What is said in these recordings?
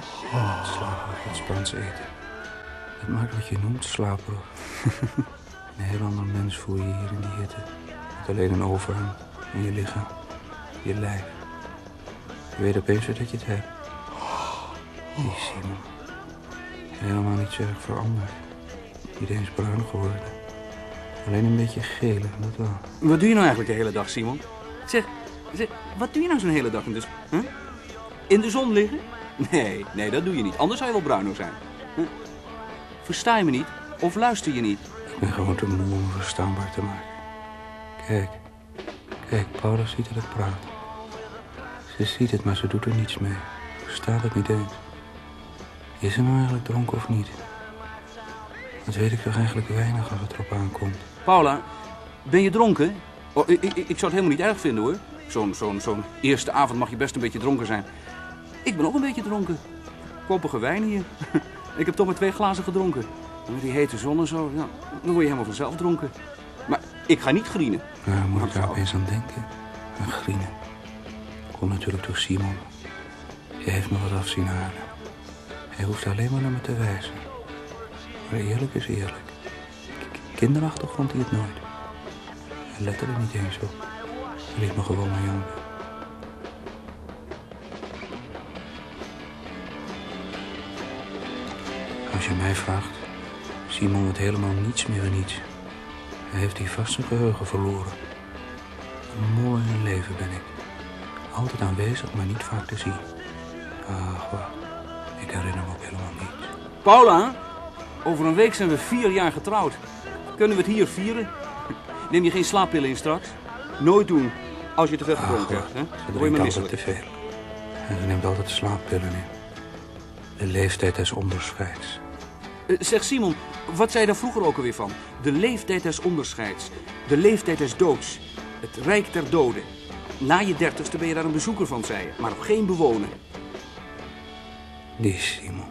Slaperig, het Spaans eten. Het maakt wat je noemt slaperig. een heel ander mens voel je hier in die hitte. Met alleen een overhang in je lichaam, je lijf. Je weet opeens dat je het hebt. Die Simon. Helemaal niet zo erg veranderd. Niet eens bruin geworden. Alleen een beetje gele, dat wel. Wat doe je nou eigenlijk de hele dag, Simon? Zeg, zeg wat doe je nou zo'n hele dag in de, huh? in de zon liggen? Nee, nee, dat doe je niet. Anders zou je wel bruiner zijn. Huh? Versta je me niet? Of luister je niet? Ik ben gewoon te moe om verstaanbaar te maken. Kijk, kijk, Paula ziet dat ik praat. Ze ziet het, maar ze doet er niets mee. Verstaat het niet eens. Is ze nou eigenlijk dronken of niet? Dat weet ik toch eigenlijk weinig als het erop aankomt. Paula, ben je dronken? Oh, ik, ik, ik zou het helemaal niet erg vinden, hoor. Zo'n zo'n zo'n eerste avond mag je best een beetje dronken zijn. Ik ben ook een beetje dronken. Koppige wijn hier. ik heb toch maar twee glazen gedronken. En met die hete zon en zo, ja, dan word je helemaal vanzelf dronken. Maar ik ga niet grienen. Daar moet ik daar opeens aan denken. Aan grienen. Komt natuurlijk door Simon. Hij heeft me wat af zien halen. Hij hoeft alleen maar naar me te wijzen. Maar eerlijk is eerlijk. Kinderachtig vond hij het nooit. Hij lette er niet eens op. Hij liet me gewoon maar janken. Als je mij vraagt, Simon het helemaal niets meer en niets. Hij heeft vast zijn geheugen verloren. Een mooi in leven ben ik. Altijd aanwezig, maar niet vaak te zien. Ach, wat. Ik herinner me ook helemaal niets. Paula, over een week zijn we vier jaar getrouwd. Kunnen we het hier vieren? Neem je geen slaappillen in straks? Nooit doen, als je te veel gedronken hebt. Hè? Ze Dan word je drinkt altijd te veel. En ze neemt altijd slaappillen in. De leeftijd des onderscheids. Eh, Zeg Simon, wat zei je daar vroeger ook alweer van? De leeftijd des onderscheids. De leeftijd des doods. Het rijk der doden. Na je dertigste ben je daar een bezoeker van, zei je. Maar nog geen bewoner. Die Simon.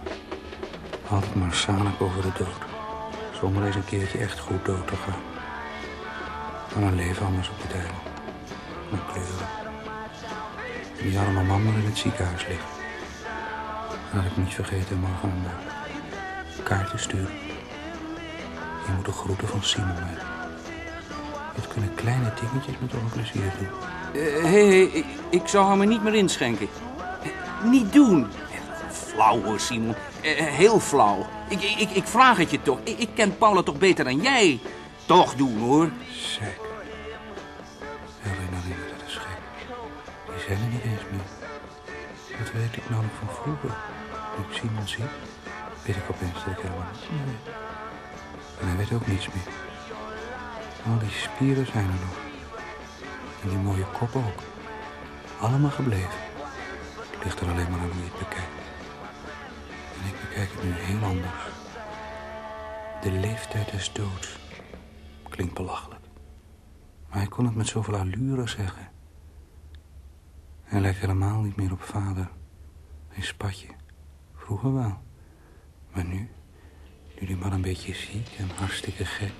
Altijd maar zanik over de dood. Zonder eens een keertje echt goed dood te gaan. Maar een leven anders op dit eiland. Met kleuren. En die arme man maar in het ziekenhuis ligt. Laat ik niet vergeten morgen een eh, kaart te sturen. Je moet de groeten van Simon hebben. Het kunnen kleine dingetjes met toch een plezier doen. Hé, hey, hey, ik, ik zou haar maar niet meer inschenken. Eh, Niet doen. Eh, Flauw hoor, Simon. Eh, eh, Heel flauw. Ik, ik, ik vraag het je toch. Ik, ik ken Paula toch beter dan jij. Toch doen hoor. Sek. Herinneringen, dat is gek. Die zijn er niet eens meer. Dat weet ik nou nog van vroeger. Nu ik Simon zie, weet ik opeens dat ik helemaal niets meer weet. En hij weet ook niets meer. Al die spieren zijn er nog. En die mooie kop ook. Allemaal gebleven. Het ligt er alleen maar aan hoe je het bekijkt. En ik bekijk het nu heel anders. De leeftijd des doods. Klinkt belachelijk. Maar hij kon het met zoveel allure zeggen. Hij lijkt helemaal niet meer op vader. Een spatje. Vroeger wel. Maar nu, nu die man een beetje ziek en hartstikke gek.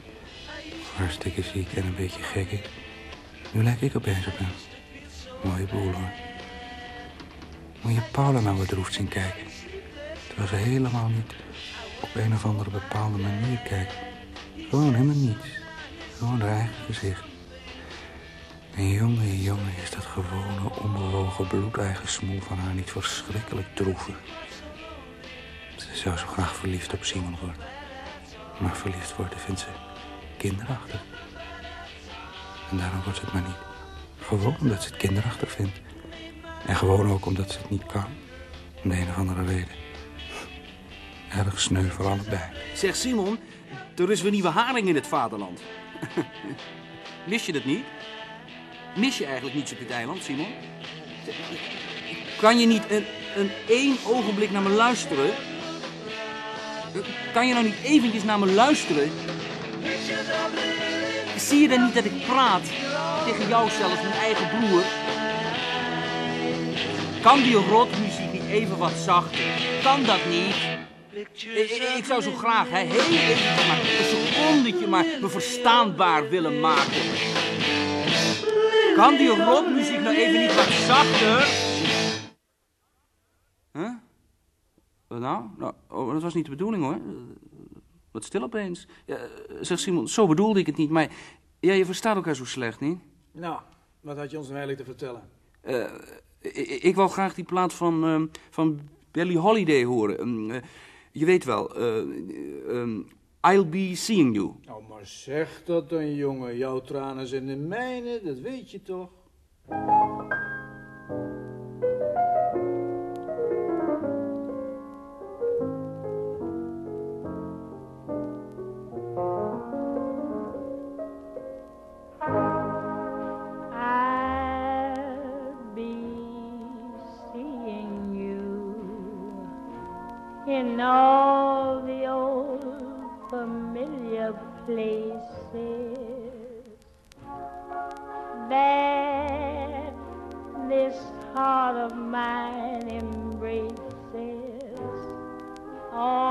Hartstikke ziek en een beetje gek. Nu lijk ik opeens op hem. Mooie boel hoor. Moet je Paula nou bedroefd zien kijken. Terwijl ze helemaal niet op een of andere bepaalde manier kijkt. Gewoon helemaal niets. Gewoon haar eigen gezicht. En jongen, jongen, is dat gewone, onbewogen, bloedeigen smoel van haar niet verschrikkelijk droevig. Zou zo graag verliefd op Simon worden. Maar verliefd worden vindt ze kinderachtig. En daarom wordt ze het maar niet. Gewoon omdat ze het kinderachtig vindt. En gewoon ook omdat ze het niet kan. Om de een of andere reden. Erg sneu voor allebei. Zeg Simon, er is weer nieuwe haring in het vaderland. Mis je dat niet? Mis je eigenlijk niets op dit eiland, Simon? Kan je niet een, een één ogenblik naar me luisteren? Kan je nou niet eventjes naar me luisteren? Zie je dan niet dat ik praat? Tegen jou zelfs, mijn eigen broer. Kan die rotmuziek niet even wat zachter? Kan dat niet? Ik, zou zo graag, hè, heel eventjes maar, een secondetje maar, me verstaanbaar willen maken. Kan die rotmuziek nou even niet wat zachter? Nou? nou oh, dat was niet de bedoeling hoor. Wat stil opeens. Ja, zeg Simon, zo bedoelde ik het niet, maar ja, je verstaat elkaar zo slecht, niet? Nou, wat had je ons nou eigenlijk te vertellen? Eh, ik, ik wil graag die plaat van, ehm, van Billie Holiday horen. Ehm, eh, je weet wel, eh, ehm, I'll be seeing you. Nou, maar zeg dat dan, jongen. Jouw tranen zijn de mijne, dat weet je toch? In all the old familiar places. That this heart of mine embraces all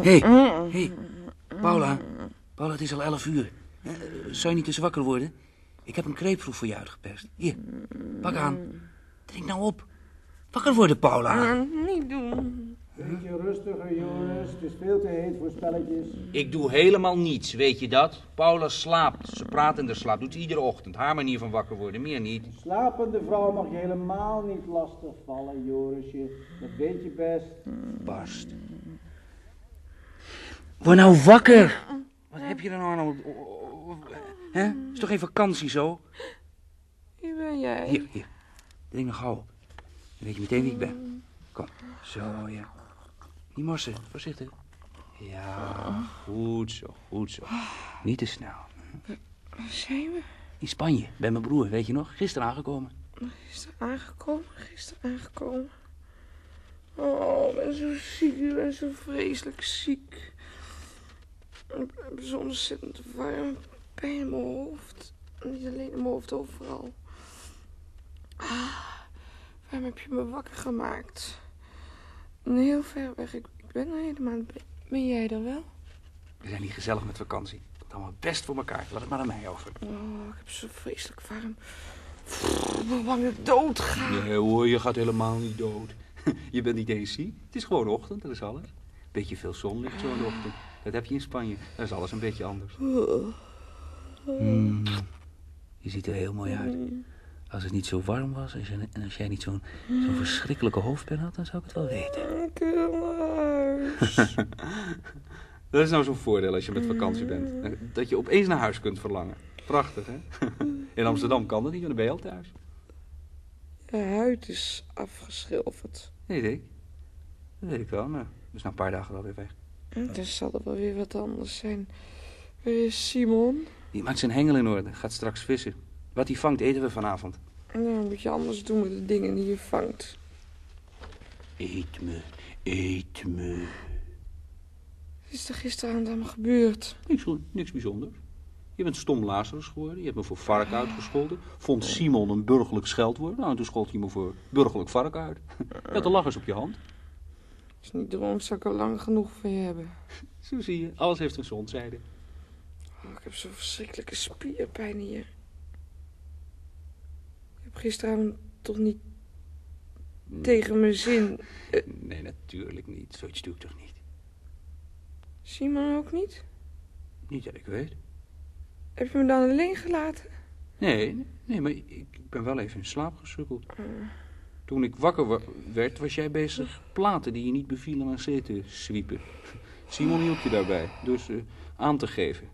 Hé, hey, hey, Paula. Paula, het is al elf uur. Zou je niet eens wakker worden? Ik heb een kreepproef voor je uitgepest. Hier, pak aan. Drink nou op. Wakker worden, Paula. Niet doen. Beetje rustiger, jongens. Het is veel te heet voor spelletjes. Ik doe helemaal niets, weet je dat? Paula slaapt. Ze praat in de slaap. Doet ze iedere ochtend. Haar manier van wakker worden, meer niet. Slapende vrouw mag je helemaal niet lastig vallen, Jorisje. Dat weet je best. Barst. Word nou wakker. Wat heb je er nou? Hè? Is toch geen vakantie zo? Wie ben jij? Hier, hier. Drink nog gauw. Dan weet je meteen wie ik ben. Kom. Zo, ja. Niet morsen. Voorzichtig. Ja, goed zo, goed zo. Niet te snel. Waar zijn we? In Spanje, bij mijn broer, weet je nog? Gisteren aangekomen. Gisteren aangekomen, gisteren aangekomen. Oh, ik ben zo ziek, ik ben zo vreselijk ziek. Ik heb zo ontzettend warm pijn in mijn hoofd. Niet alleen in mijn hoofd, overal. Ah, waarom heb je me wakker gemaakt? Heel ver weg, ik, ik ben er helemaal... Ben, ben jij er wel? We zijn niet gezellig met vakantie. Komt allemaal best voor elkaar. Laat het maar aan mij over. Oh, ik heb zo vreselijk warm. Ik ben bang dat ik dood ga. Nee hoor, je gaat helemaal niet dood. Je bent niet eens ziek. Het is gewoon ochtend, dat is alles. Beetje veel zonlicht zo in de ochtend. Dat heb je in Spanje. Daar is alles een beetje anders. Mm. Je ziet er heel mooi uit. Als het niet zo warm was als je- en als jij niet zo'n zo'n verschrikkelijke hoofdpijn had, dan zou ik het wel weten. Ik. Dat is nou zo'n voordeel als je met vakantie bent. Dat je opeens naar huis kunt verlangen. Prachtig, hè? In Amsterdam kan dat niet, want dan ben je al thuis. Je huid is afgeschilferd. Nee, ik. Dat weet ik wel, maar dat is na een paar dagen wel weer weg. Er zal er wel weer wat anders zijn. Waar is Simon? Die maakt zijn hengel in orde, gaat straks vissen. Wat hij vangt, eten we vanavond. Nou, moet je anders doen met de dingen die je vangt. Eet me, eet me. Wat is er gisteravond allemaal gebeurd? Niks, niks bijzonders. Je bent stom Lazarus geworden. Je hebt me voor vark uitgescholden. Vond Simon een burgerlijk scheldwoord. Nou, en toen schold hij me voor burgerlijk vark uit. Je had de lachers op je hand. Als je niet droomt, zou ik al lang genoeg van je hebben. Zo zie je. Alles heeft een zonzijde. Oh, ik heb zo'n verschrikkelijke spierpijn hier. Ik heb gisteravond toch niet tegen mijn zin. Nee, natuurlijk niet. Zoiets doe ik toch niet. Simon ook niet? Niet dat ik weet. Heb je me dan alleen gelaten? Nee, nee, maar ik ik ben wel even in slaap gesukkeld. Toen ik wakker wa- werd, was jij bezig platen die je niet bevielen aan zee te zwiepen. Simon hielp je daarbij, dus eh, aan te geven.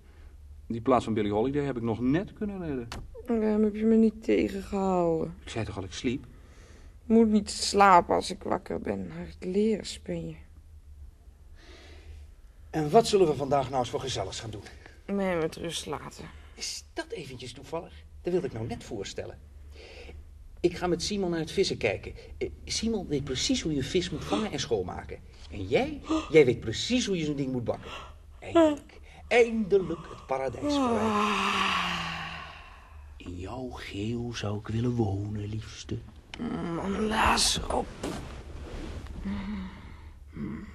Die plaat van Billy Holiday heb ik nog net kunnen redden. Waarom heb je me niet tegengehouden? Ik zei toch al, ik sliep? Moet niet slapen als ik wakker ben. Hard leren ben je. En wat zullen we vandaag nou eens voor gezelligs gaan doen? Mij met rust laten. Is dat eventjes toevallig? Dat wilde ik nou net voorstellen. Ik ga met Simon naar het vissen kijken. Eh, Simon weet precies hoe je vis moet vangen en schoonmaken. En jij, jij weet precies hoe je zo'n ding moet bakken. Eindelijk, eindelijk het paradijs bereikt. In jouw geel zou ik willen wonen, liefste. Man, laas op. Mm.